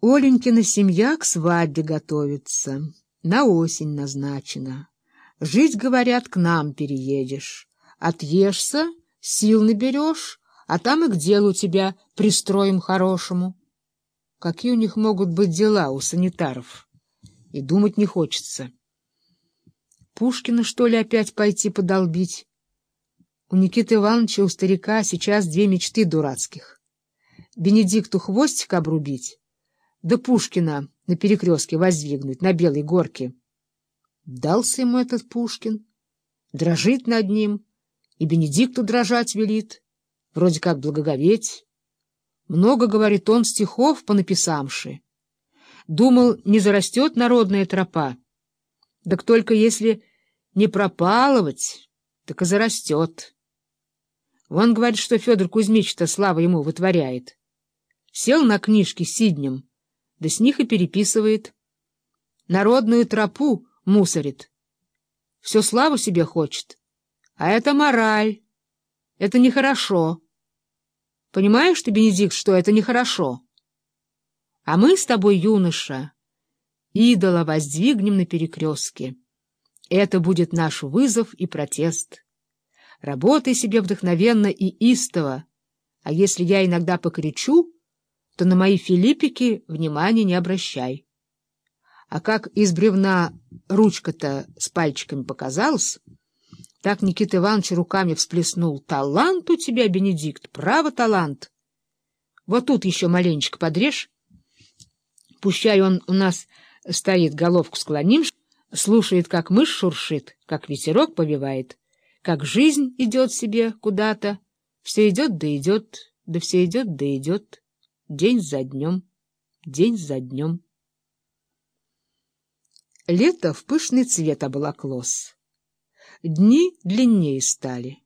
Оленькина семья к свадьбе готовится, на осень назначена. Жить, говорят, к нам переедешь. Отъешься, сил наберешь, а там и к делу тебя пристроим хорошему. Какие у них могут быть дела у санитаров? И думать не хочется. Пушкина, что ли, опять пойти подолбить? У Никиты Ивановича, у старика, сейчас две мечты дурацких. Бенедикту хвостик обрубить да Пушкина на перекрестке воздвигнуть, на Белой горке. Дался ему этот Пушкин, дрожит над ним, и Бенедикту дрожать велит, вроде как благоговеть. Много, говорит он, стихов понаписамши. Думал, не зарастет народная тропа. Так только если не пропалывать, так и зарастет. Вон говорит, что Федор Кузьмич-то слава ему вытворяет. Сел на книжке сиднем, да с них и переписывает. Народную тропу мусорит. Все славу себе хочет. А это мораль. Это нехорошо. Понимаешь ты, Бенедикт, что это нехорошо? А мы с тобой, юноша, идола воздвигнем на перекрестке. Это будет наш вызов и протест. Работай себе вдохновенно и истово, а если я иногда покричу, то на мои филиппики внимания не обращай. А как из бревна ручка-то с пальчиками показалась, так Никита Иванович руками всплеснул. «Талант у тебя, Бенедикт, право талант! Вот тут еще маленечко подрежь. Пущай он у нас стоит, головку склоним, слушает, как мышь шуршит, как ветерок повивает, как жизнь идет себе куда-то. Все идет да идет, да все идет да идет» день за днем, день за днем. Лето в пышный цвет оболоклось. Дни длиннее стали.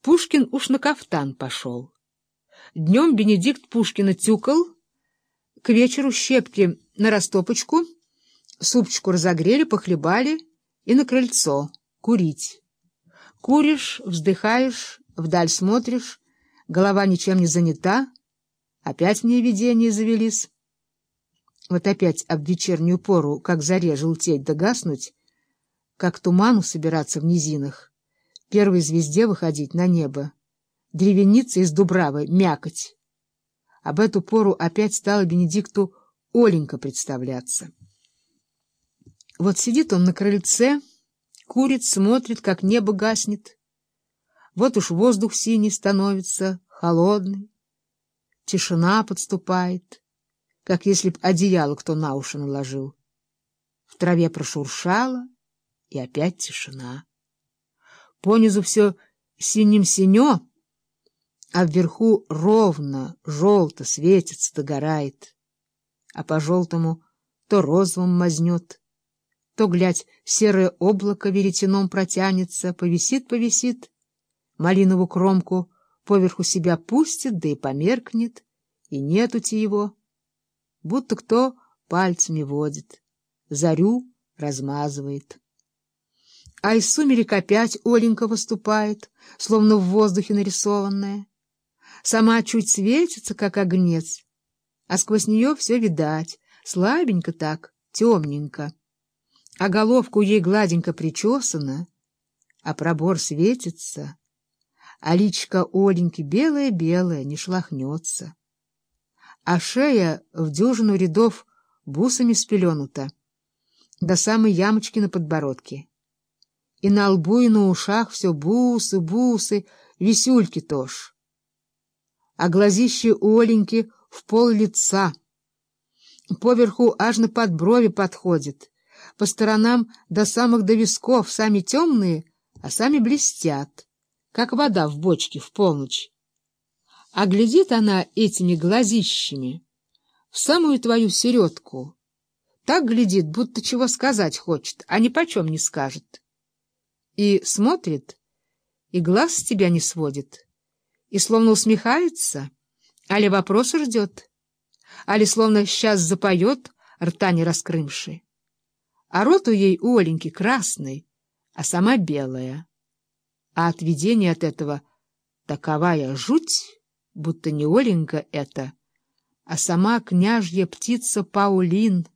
Пушкин уж на кафтан пошел. Днем Бенедикт Пушкина тюкал, к вечеру щепки на растопочку, супчику разогрели, похлебали и на крыльцо курить. Куришь, вздыхаешь, вдаль смотришь, голова ничем не занята, Опять мне видения завелись. Вот опять об вечернюю пору, как заре желтеть да гаснуть, как туману собираться в низинах, первой звезде выходить на небо, древеница из Дубравы мякоть. Об эту пору опять стало Бенедикту Оленька представляться. Вот сидит он на крыльце, курит, смотрит, как небо гаснет. Вот уж воздух синий становится, холодный. Тишина подступает, как если б одеяло кто на уши наложил. В траве прошуршало, и опять тишина. Понизу все синим-синё, а вверху ровно, желто светится, догорает. А по желтому то розовым мазнет, то, глядь, серое облако веретеном протянется, повисит-повисит, малиновую кромку поверху себя пустит, да и померкнет, и нетути его. Будто кто пальцами водит, зарю размазывает. А из сумерек опять Оленька выступает, словно в воздухе нарисованная. Сама чуть светится, как огнец, а сквозь нее все видать, слабенько так, темненько. А головку ей гладенько причесана, а пробор светится — а личка Оленьки белая-белая, не шлахнется. А шея в дюжину рядов бусами спеленута, до самой ямочки на подбородке. И на лбу, и на ушах все бусы, бусы, висюльки тоже. А глазище у Оленьки в пол лица. Поверху аж на подброви подходит. По сторонам до самых до висков сами темные, а сами блестят как вода в бочке в полночь. А глядит она этими глазищами в самую твою середку. Так глядит, будто чего сказать хочет, а ни почем не скажет. И смотрит, и глаз с тебя не сводит, и словно усмехается, али вопроса ждет, али словно сейчас запоет, рта не раскрымши. А рот у ей у Оленьки красный, а сама белая а от от этого таковая жуть, будто не Оленька это, а сама княжья птица Паулин